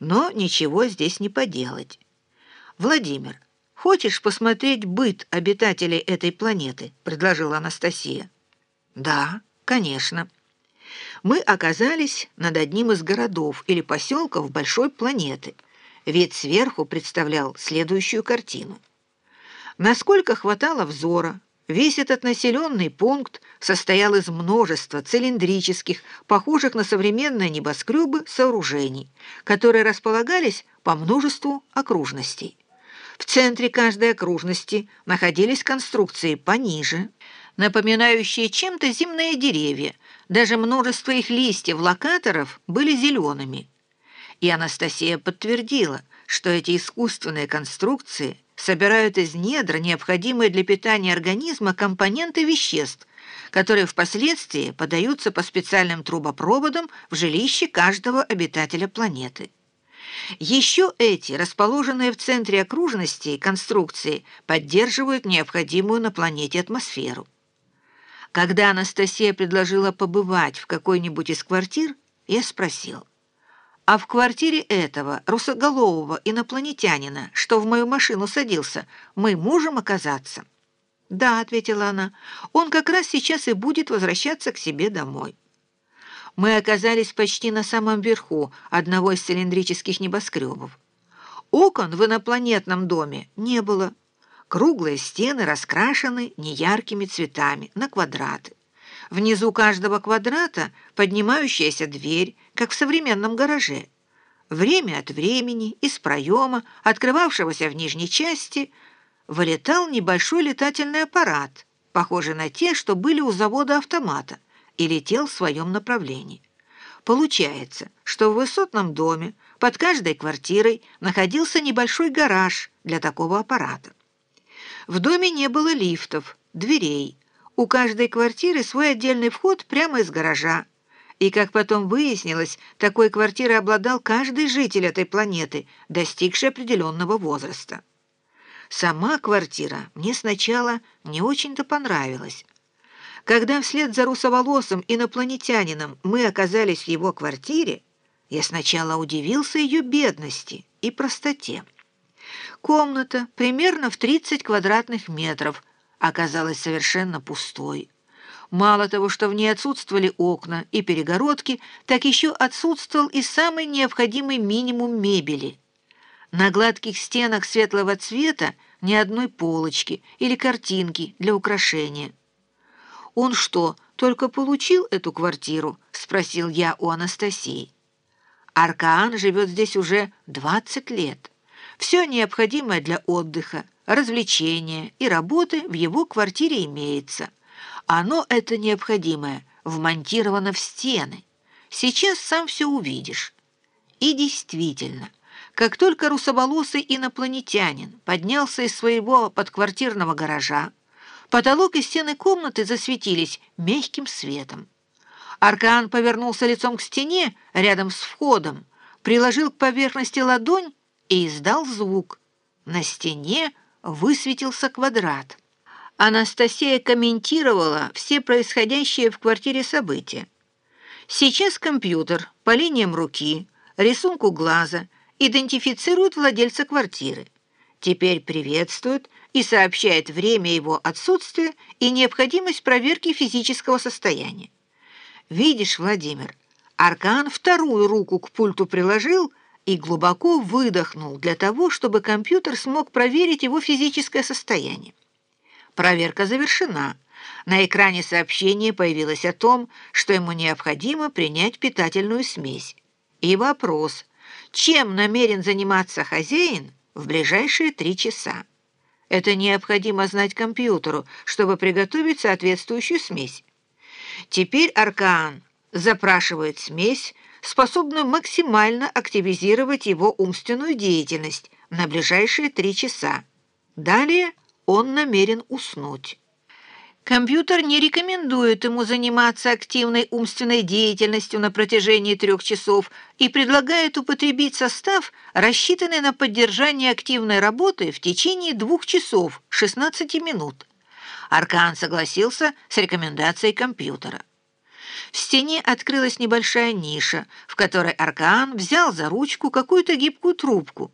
Но ничего здесь не поделать. Владимир, хочешь посмотреть быт обитателей этой планеты? предложила Анастасия. Да, конечно. Мы оказались над одним из городов или поселков большой планеты. Вид сверху представлял следующую картину. Насколько хватало взора, Весь этот населенный пункт состоял из множества цилиндрических, похожих на современные небоскребы, сооружений, которые располагались по множеству окружностей. В центре каждой окружности находились конструкции пониже, напоминающие чем-то земные деревья, даже множество их листьев локаторов были зелеными. И Анастасия подтвердила, что эти искусственные конструкции – собирают из недр необходимые для питания организма компоненты веществ, которые впоследствии подаются по специальным трубопроводам в жилище каждого обитателя планеты. Еще эти, расположенные в центре окружности конструкции, поддерживают необходимую на планете атмосферу. Когда Анастасия предложила побывать в какой-нибудь из квартир, я спросил, а в квартире этого русоголового инопланетянина, что в мою машину садился, мы можем оказаться?» «Да», — ответила она, — «он как раз сейчас и будет возвращаться к себе домой». Мы оказались почти на самом верху одного из цилиндрических небоскребов. Окон в инопланетном доме не было. Круглые стены раскрашены неяркими цветами на квадраты. Внизу каждого квадрата поднимающаяся дверь, как в современном гараже. Время от времени из проема, открывавшегося в нижней части, вылетал небольшой летательный аппарат, похожий на те, что были у завода автомата, и летел в своем направлении. Получается, что в высотном доме под каждой квартирой находился небольшой гараж для такого аппарата. В доме не было лифтов, дверей, у каждой квартиры свой отдельный вход прямо из гаража. И, как потом выяснилось, такой квартирой обладал каждый житель этой планеты, достигший определенного возраста. Сама квартира мне сначала не очень-то понравилась. Когда вслед за русоволосым инопланетянином мы оказались в его квартире, я сначала удивился ее бедности и простоте. Комната примерно в 30 квадратных метров – оказалась совершенно пустой. Мало того, что в ней отсутствовали окна и перегородки, так еще отсутствовал и самый необходимый минимум мебели. На гладких стенах светлого цвета ни одной полочки или картинки для украшения. «Он что, только получил эту квартиру?» — спросил я у Анастасии. «Аркаан живет здесь уже 20 лет. Все необходимое для отдыха — развлечения и работы в его квартире имеется. Оно, это необходимое, вмонтировано в стены. Сейчас сам все увидишь. И действительно, как только русоволосый инопланетянин поднялся из своего подквартирного гаража, потолок и стены комнаты засветились мягким светом. Аркан повернулся лицом к стене рядом с входом, приложил к поверхности ладонь и издал звук. На стене высветился квадрат. Анастасия комментировала все происходящие в квартире события. Сейчас компьютер по линиям руки, рисунку глаза идентифицирует владельца квартиры. Теперь приветствует и сообщает время его отсутствия и необходимость проверки физического состояния. Видишь, Владимир, Аркан вторую руку к пульту приложил – и глубоко выдохнул для того, чтобы компьютер смог проверить его физическое состояние. Проверка завершена. На экране сообщение появилось о том, что ему необходимо принять питательную смесь. И вопрос, чем намерен заниматься хозяин в ближайшие три часа. Это необходимо знать компьютеру, чтобы приготовить соответствующую смесь. Теперь Аркан запрашивает смесь, способную максимально активизировать его умственную деятельность на ближайшие три часа. Далее он намерен уснуть. Компьютер не рекомендует ему заниматься активной умственной деятельностью на протяжении трех часов и предлагает употребить состав, рассчитанный на поддержание активной работы в течение двух часов 16 минут. Аркан согласился с рекомендацией компьютера. В стене открылась небольшая ниша, в которой Аркан взял за ручку какую-то гибкую трубку